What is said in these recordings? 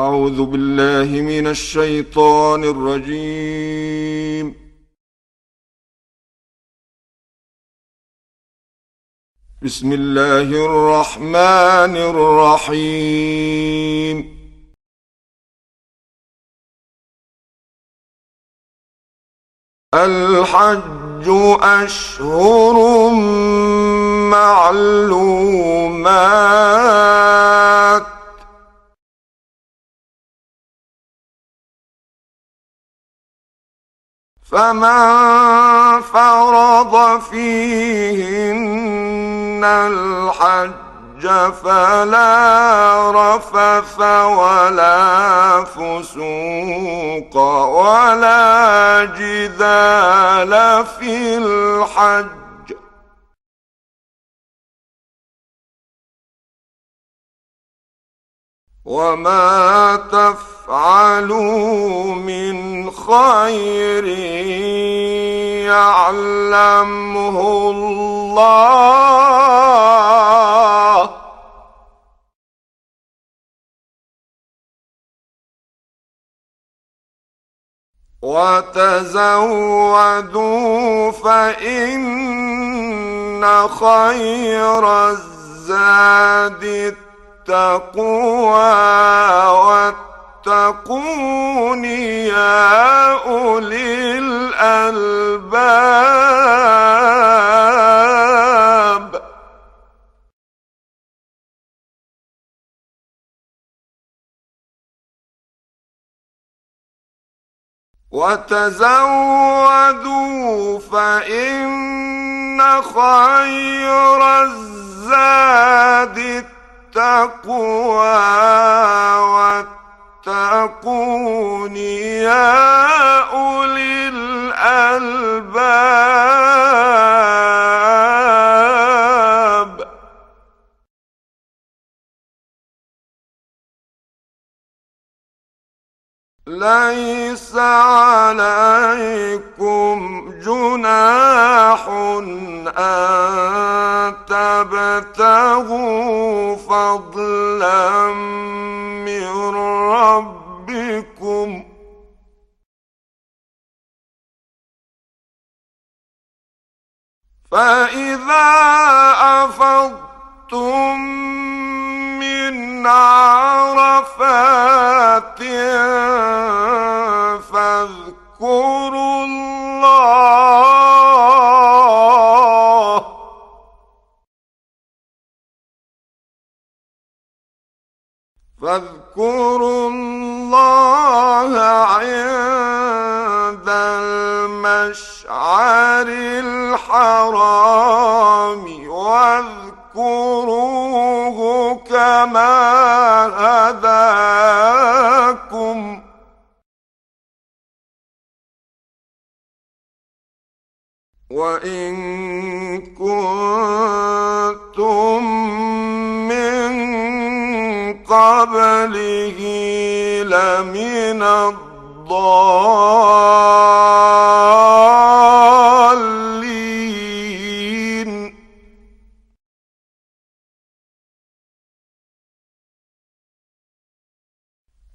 أعوذ بالله من الشيطان الرجيم. بسم الله الرحمن الرحيم. الحج أشهر معلومات. فمن فرض فيهن الحج فلا رفث ولا فسوق ولا جدال في الحج. وما تفعلوا من خير يعلمه الله. وتزودوا فإن خير الزاد التقوى واتقون يا أولي الألباب. وتزودوا فإن خير الزاد التقوى. يا أولي الألباب. ليس عليكم جناح أن تبتغوا فضلا فإذا أفضتم من عرفات فاذكروا الله. فاذكروا الله المشعر الحرام واذكروه كما هداكم. وإن كنتم من قبله لمن الضالين.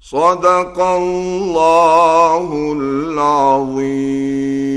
صدق الله العظيم.